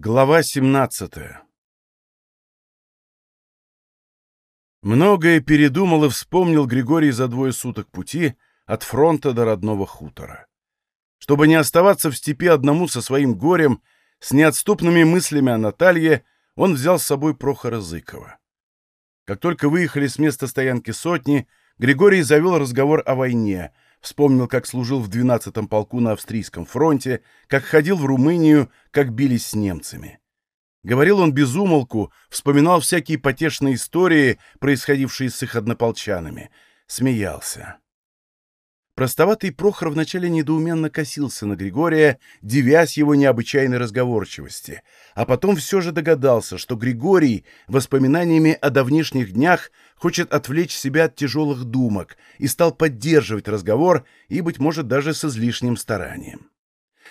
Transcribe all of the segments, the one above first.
Глава 17 Многое передумал и вспомнил Григорий за двое суток пути от фронта до родного хутора. Чтобы не оставаться в степи одному со своим горем, с неотступными мыслями о Наталье, он взял с собой Прохора Зыкова. Как только выехали с места стоянки сотни, Григорий завел разговор о войне — Вспомнил, как служил в 12-м полку на австрийском фронте, как ходил в Румынию, как бились с немцами. Говорил он без умолку, вспоминал всякие потешные истории, происходившие с их однополчанами. Смеялся. Простоватый Прохор вначале недоуменно косился на Григория, девясь его необычайной разговорчивости, а потом все же догадался, что Григорий воспоминаниями о давнишних днях хочет отвлечь себя от тяжелых думок и стал поддерживать разговор и, быть может, даже с излишним старанием.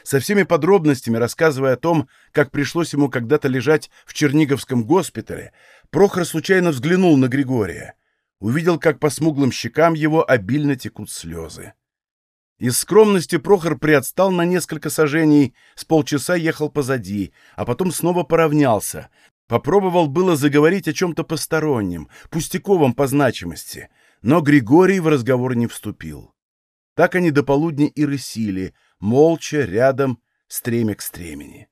Со всеми подробностями рассказывая о том, как пришлось ему когда-то лежать в Черниговском госпитале, Прохор случайно взглянул на Григория — увидел, как по смуглым щекам его обильно текут слезы. Из скромности Прохор приотстал на несколько сажений, с полчаса ехал позади, а потом снова поравнялся. Попробовал было заговорить о чем-то постороннем, пустяковом по значимости, но Григорий в разговор не вступил. Так они до полудня и рысили, молча, рядом, стремя к стремени.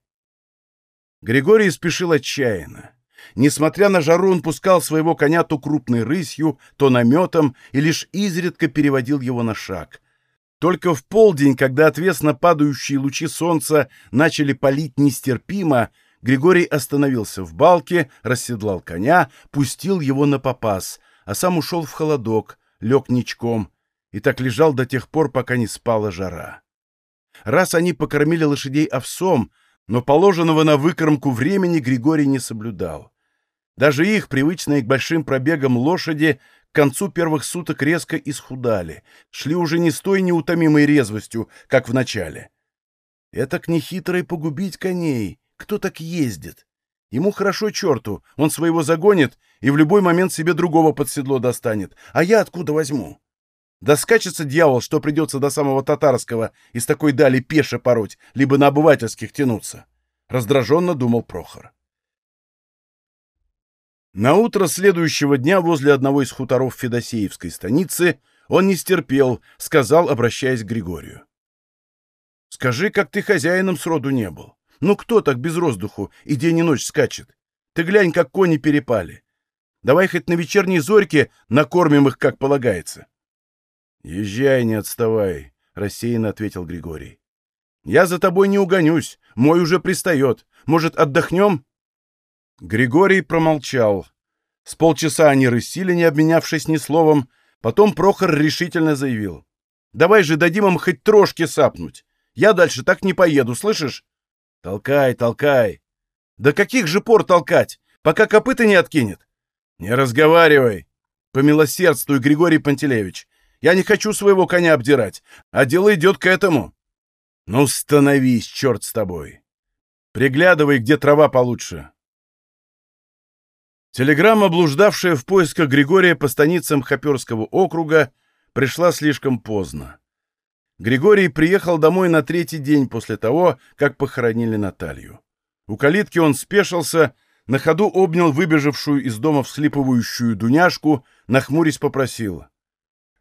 Григорий спешил отчаянно. Несмотря на жару, он пускал своего коня то крупной рысью, то наметом и лишь изредка переводил его на шаг. Только в полдень, когда отвесно падающие лучи солнца начали палить нестерпимо, Григорий остановился в балке, расседлал коня, пустил его на попас, а сам ушел в холодок, лег ничком и так лежал до тех пор, пока не спала жара. Раз они покормили лошадей овсом, но положенного на выкормку времени Григорий не соблюдал. Даже их, привычные к большим пробегам лошади, к концу первых суток резко исхудали, шли уже не с той неутомимой резвостью, как в начале. Это к нехитрой погубить коней. Кто так ездит? Ему хорошо черту, он своего загонит и в любой момент себе другого под седло достанет. А я откуда возьму? Да скачется дьявол, что придется до самого татарского из такой дали пеше пороть, либо на обывательских тянуться. Раздраженно думал Прохор. На утро следующего дня возле одного из хуторов Федосеевской станицы он не стерпел, сказал, обращаясь к Григорию. «Скажи, как ты хозяином сроду не был? Ну кто так без роздуху и день и ночь скачет? Ты глянь, как кони перепали. Давай хоть на вечерней зорьке накормим их, как полагается». «Езжай, не отставай», — рассеянно ответил Григорий. «Я за тобой не угонюсь, мой уже пристает. Может, отдохнем?» Григорий промолчал. С полчаса они рысили, не обменявшись ни словом. Потом Прохор решительно заявил. «Давай же дадим им хоть трошки сапнуть. Я дальше так не поеду, слышишь?» «Толкай, толкай!» «Да каких же пор толкать, пока копыта не откинет?» «Не разговаривай!» «Помилосердствуй, Григорий Пантелеевич. Я не хочу своего коня обдирать, а дело идет к этому». «Ну, становись, черт с тобой! Приглядывай, где трава получше. Телеграмма, блуждавшая в поисках Григория по станицам Хоперского округа, пришла слишком поздно. Григорий приехал домой на третий день после того, как похоронили Наталью. У калитки он спешился, на ходу обнял выбежавшую из дома всхлипывающую Дуняшку, нахмурясь попросил.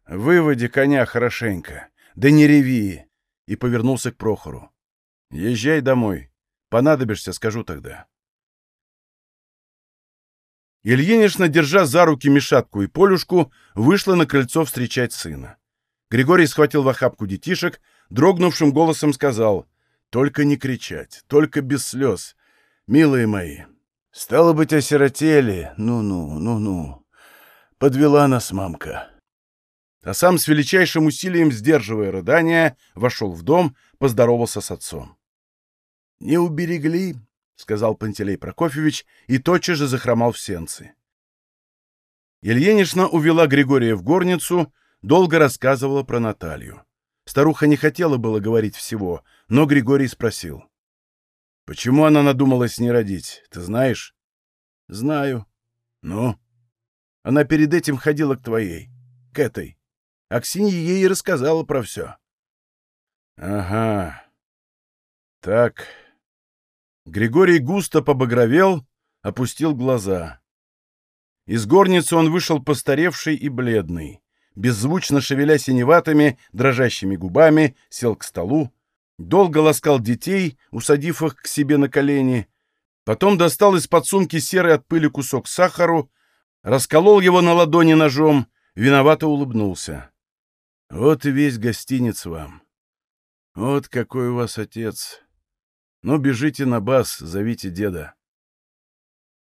«Выводи коня хорошенько, да не реви!» и повернулся к Прохору. «Езжай домой. Понадобишься, скажу тогда». Ильинична, держа за руки Мишатку и Полюшку, вышла на крыльцо встречать сына. Григорий схватил в охапку детишек, дрогнувшим голосом сказал, «Только не кричать, только без слез, милые мои. Стало быть, осиротели, ну-ну, ну-ну. Подвела нас мамка». А сам с величайшим усилием, сдерживая рыдания, вошел в дом, поздоровался с отцом. «Не уберегли, — сказал Пантелей Прокофьевич и тотчас же захромал в сенцы. Ильинична увела Григория в горницу, долго рассказывала про Наталью. Старуха не хотела было говорить всего, но Григорий спросил. — Почему она надумалась не родить, ты знаешь? — Знаю. — Ну? Она перед этим ходила к твоей, к этой. Аксинья ей и рассказала про все. — Ага. Так... Григорий густо побагровел, опустил глаза. Из горницы он вышел постаревший и бледный. Беззвучно шевеля синеватыми, дрожащими губами, сел к столу, долго ласкал детей, усадив их к себе на колени, потом достал из-под сумки серый от пыли кусок сахару, расколол его на ладони ножом, виновато улыбнулся. «Вот и весь гостиниц вам. Вот какой у вас отец. Ну, бежите на бас, зовите деда».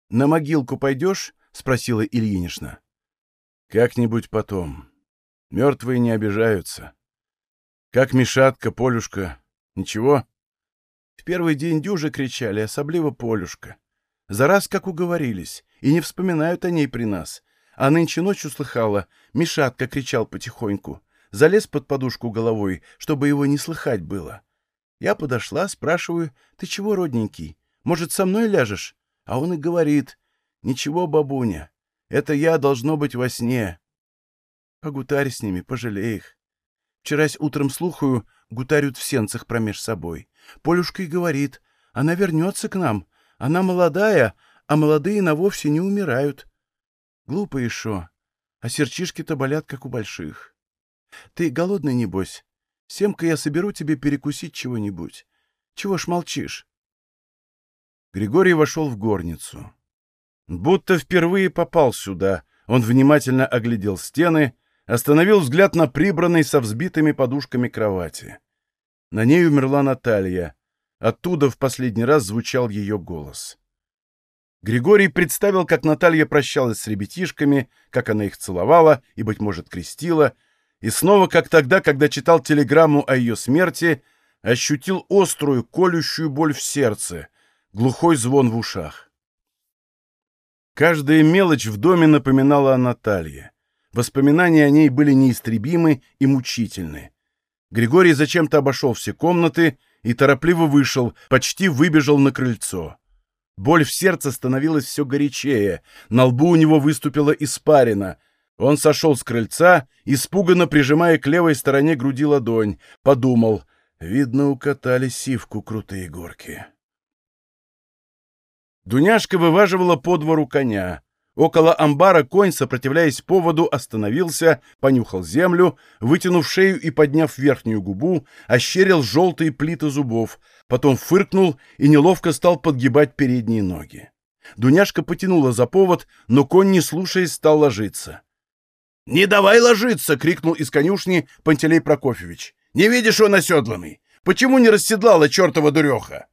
«На могилку пойдешь?» — спросила Ильинична. «Как-нибудь потом. Мертвые не обижаются. Как Мишатка, Полюшка. Ничего?» В первый день дюжи кричали, особливо Полюшка. За раз как уговорились, и не вспоминают о ней при нас. А нынче ночью слыхала, Мишатка кричал потихоньку. Залез под подушку головой, чтобы его не слыхать было. Я подошла, спрашиваю, ты чего, родненький, может, со мной ляжешь? А он и говорит, ничего, бабуня, это я должно быть во сне. Погутарь с ними, пожалей их. Вчерась утром слухаю, гутарют в сенцах промеж собой. Полюшка и говорит, она вернется к нам. Она молодая, а молодые на вовсе не умирают. Глупо шо, а серчишки-то болят, как у больших. Ты голодный, небось? Семка я соберу тебе перекусить чего-нибудь. Чего ж молчишь? Григорий вошел в горницу. Будто впервые попал сюда. Он внимательно оглядел стены, остановил взгляд на прибранной со взбитыми подушками кровати. На ней умерла Наталья. Оттуда в последний раз звучал ее голос. Григорий представил, как Наталья прощалась с ребятишками, как она их целовала и, быть может, крестила, и снова, как тогда, когда читал телеграмму о ее смерти, ощутил острую, колющую боль в сердце, глухой звон в ушах. Каждая мелочь в доме напоминала о Наталье. Воспоминания о ней были неистребимы и мучительны. Григорий зачем-то обошел все комнаты и торопливо вышел, почти выбежал на крыльцо. Боль в сердце становилась все горячее, на лбу у него выступила испарина. Он сошел с крыльца, испуганно прижимая к левой стороне груди ладонь, подумал, видно, укатали сивку крутые горки. Дуняшка вываживала по двору коня. Около амбара конь, сопротивляясь поводу, остановился, понюхал землю, вытянув шею и подняв верхнюю губу, ощерил желтые плиты зубов, потом фыркнул и неловко стал подгибать передние ноги. Дуняшка потянула за повод, но конь, не слушаясь, стал ложиться. — Не давай ложиться! — крикнул из конюшни Пантелей Прокофьевич. — Не видишь, он оседланный! Почему не расседлала чертова дуреха?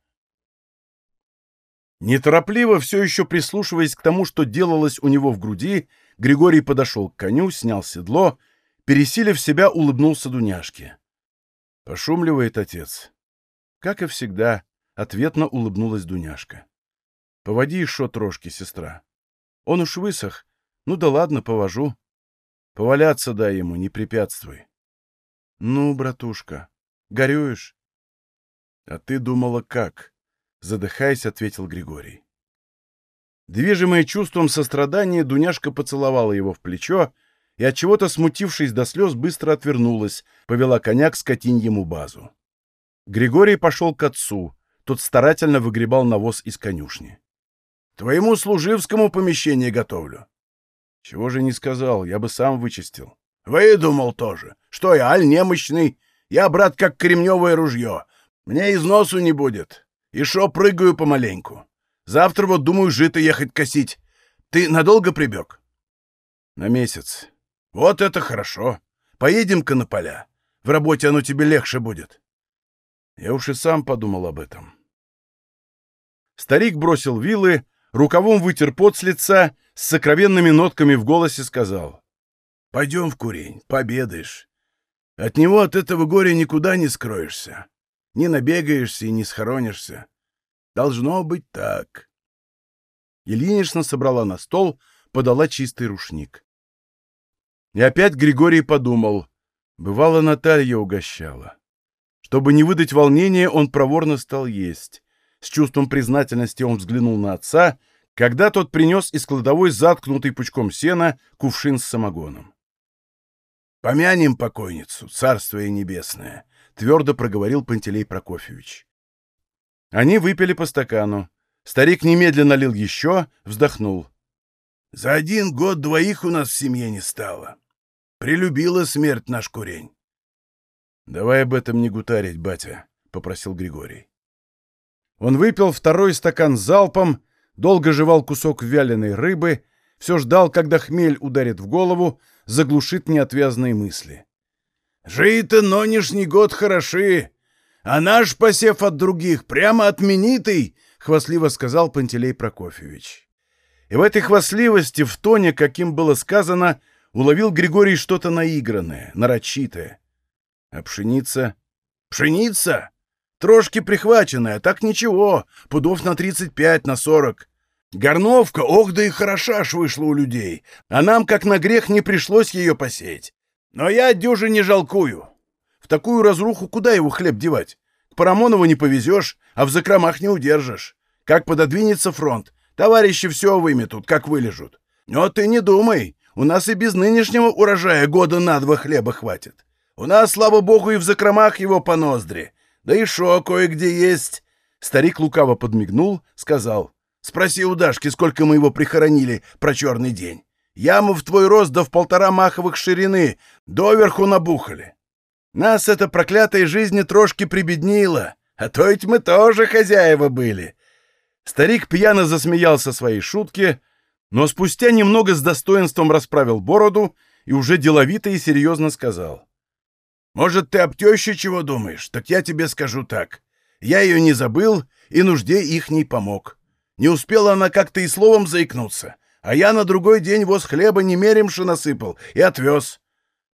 Неторопливо, все еще прислушиваясь к тому, что делалось у него в груди, Григорий подошел к коню, снял седло, пересилив себя, улыбнулся Дуняшке. Пошумливает отец. Как и всегда, ответно улыбнулась Дуняшка. Поводи еще трошки, сестра. Он уж высох. Ну да ладно, повожу. Поваляться дай ему, не препятствуй. Ну, братушка, горюешь? А ты думала, как? Задыхаясь, ответил Григорий. Движимая чувством сострадания, Дуняшка поцеловала его в плечо и, от чего то смутившись до слез, быстро отвернулась, повела коня к скотиньему базу. Григорий пошел к отцу. Тот старательно выгребал навоз из конюшни. — Твоему служивскому помещение готовлю. — Чего же не сказал, я бы сам вычистил. — Выдумал тоже. Что я, аль немощный? Я, брат, как кремневое ружье. Мне износу не будет. И шо прыгаю помаленьку. Завтра вот думаю жито ехать косить. Ты надолго прибег? На месяц. Вот это хорошо. Поедем-ка на поля. В работе оно тебе легче будет. Я уж и сам подумал об этом. Старик бросил вилы, рукавом вытер пот с лица, с сокровенными нотками в голосе сказал. — Пойдем в курень, пообедаешь. От него, от этого горя никуда не скроешься. Не набегаешься и не схоронишься. Должно быть так. Ильинична собрала на стол, подала чистый рушник. И опять Григорий подумал. Бывало, Наталья угощала. Чтобы не выдать волнения, он проворно стал есть. С чувством признательности он взглянул на отца, когда тот принес из кладовой заткнутый пучком сена кувшин с самогоном. «Помянем покойницу, царствие небесное», твердо проговорил Пантелей Прокофьевич. Они выпили по стакану. Старик немедленно налил еще, вздохнул. «За один год двоих у нас в семье не стало. Прилюбила смерть наш курень». «Давай об этом не гутарить, батя», — попросил Григорий. Он выпил второй стакан залпом, долго жевал кусок вяленой рыбы, все ждал, когда хмель ударит в голову, заглушит неотвязные мысли. «Жить-то нынешний год хороши, а наш посев от других прямо отменитый», — хвастливо сказал Пантелей Прокофьевич. И в этой хвастливости, в тоне, каким было сказано, уловил Григорий что-то наигранное, нарочитое. А пшеница? Пшеница? Трошки прихваченная, так ничего, пудов на тридцать пять, на сорок. Горновка, ох да и хороша ж вышла у людей, а нам, как на грех, не пришлось ее посеять. Но я дюжи не жалкую. В такую разруху куда его хлеб девать? К Парамонову не повезешь, а в закромах не удержишь. Как пододвинется фронт, товарищи все выметут, как вылежут. Но ты не думай, у нас и без нынешнего урожая года на два хлеба хватит. У нас, слава богу, и в закромах его по ноздри. Да и шо кое-где есть. Старик лукаво подмигнул, сказал — Спроси у Дашки, сколько мы его прихоронили про черный день. Яму в твой рост да в полтора маховых ширины, доверху набухали. Нас эта проклятая жизнь трошки прибеднила, а то ведь мы тоже хозяева были. Старик пьяно засмеялся своей шутке, но спустя немного с достоинством расправил бороду и уже деловито и серьезно сказал. «Может, ты об теще чего думаешь? Так я тебе скажу так. Я ее не забыл и нужде их не помог. Не успела она как-то и словом заикнуться, а я на другой день воз хлеба немеремши насыпал и отвез.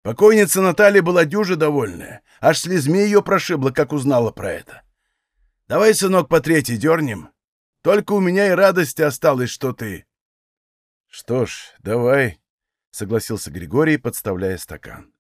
Покойница Наталья была дюже довольная, аж слезми ее прошибла, как узнала про это. Давай, сынок, по третий дернем. Только у меня и радости осталось, что ты. — Что ж, давай, — согласился Григорий, подставляя стакан.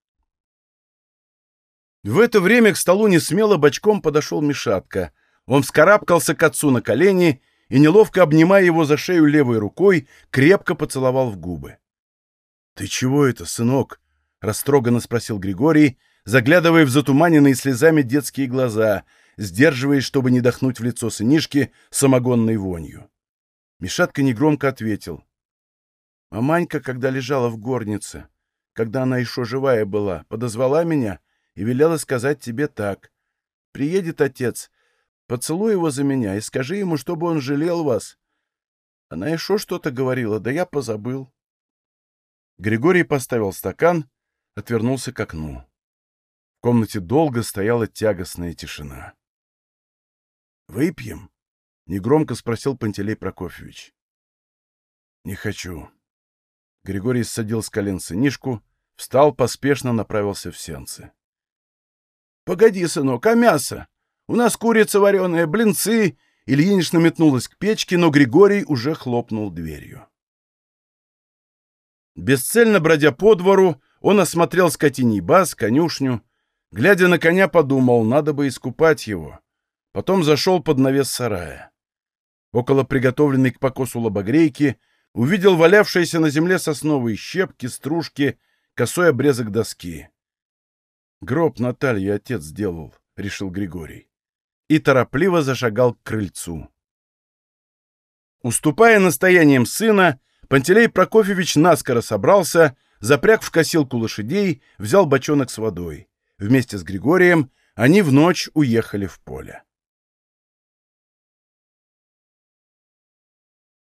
В это время к столу несмело бочком подошел Мишатка. Он вскарабкался к отцу на колени и, неловко обнимая его за шею левой рукой, крепко поцеловал в губы. — Ты чего это, сынок? — растроганно спросил Григорий, заглядывая в затуманенные слезами детские глаза, сдерживаясь, чтобы не дохнуть в лицо сынишки самогонной вонью. Мишатка негромко ответил. — Маманька, когда лежала в горнице, когда она еще живая была, подозвала меня и велела сказать тебе так. Приедет отец, Поцелуй его за меня и скажи ему, чтобы он жалел вас. Она еще что-то говорила, да я позабыл. Григорий поставил стакан, отвернулся к окну. В комнате долго стояла тягостная тишина. «Выпьем?» — негромко спросил Пантелей Прокофьевич. «Не хочу». Григорий ссадил с колен сынишку, встал, поспешно направился в сенцы. «Погоди, сынок, а мясо?» У нас курица вареная, блинцы!» Ильинична метнулась к печке, но Григорий уже хлопнул дверью. Бесцельно бродя по двору, он осмотрел скотиний баз, конюшню. Глядя на коня, подумал, надо бы искупать его. Потом зашел под навес сарая. Около приготовленной к покосу лобогрейки увидел валявшиеся на земле сосновые щепки, стружки, косой обрезок доски. Гроб Натальи отец сделал, — решил Григорий и торопливо зашагал к крыльцу. Уступая настояниям сына, Пантелей Прокофьевич наскоро собрался, запряг в косилку лошадей, взял бочонок с водой. Вместе с Григорием они в ночь уехали в поле.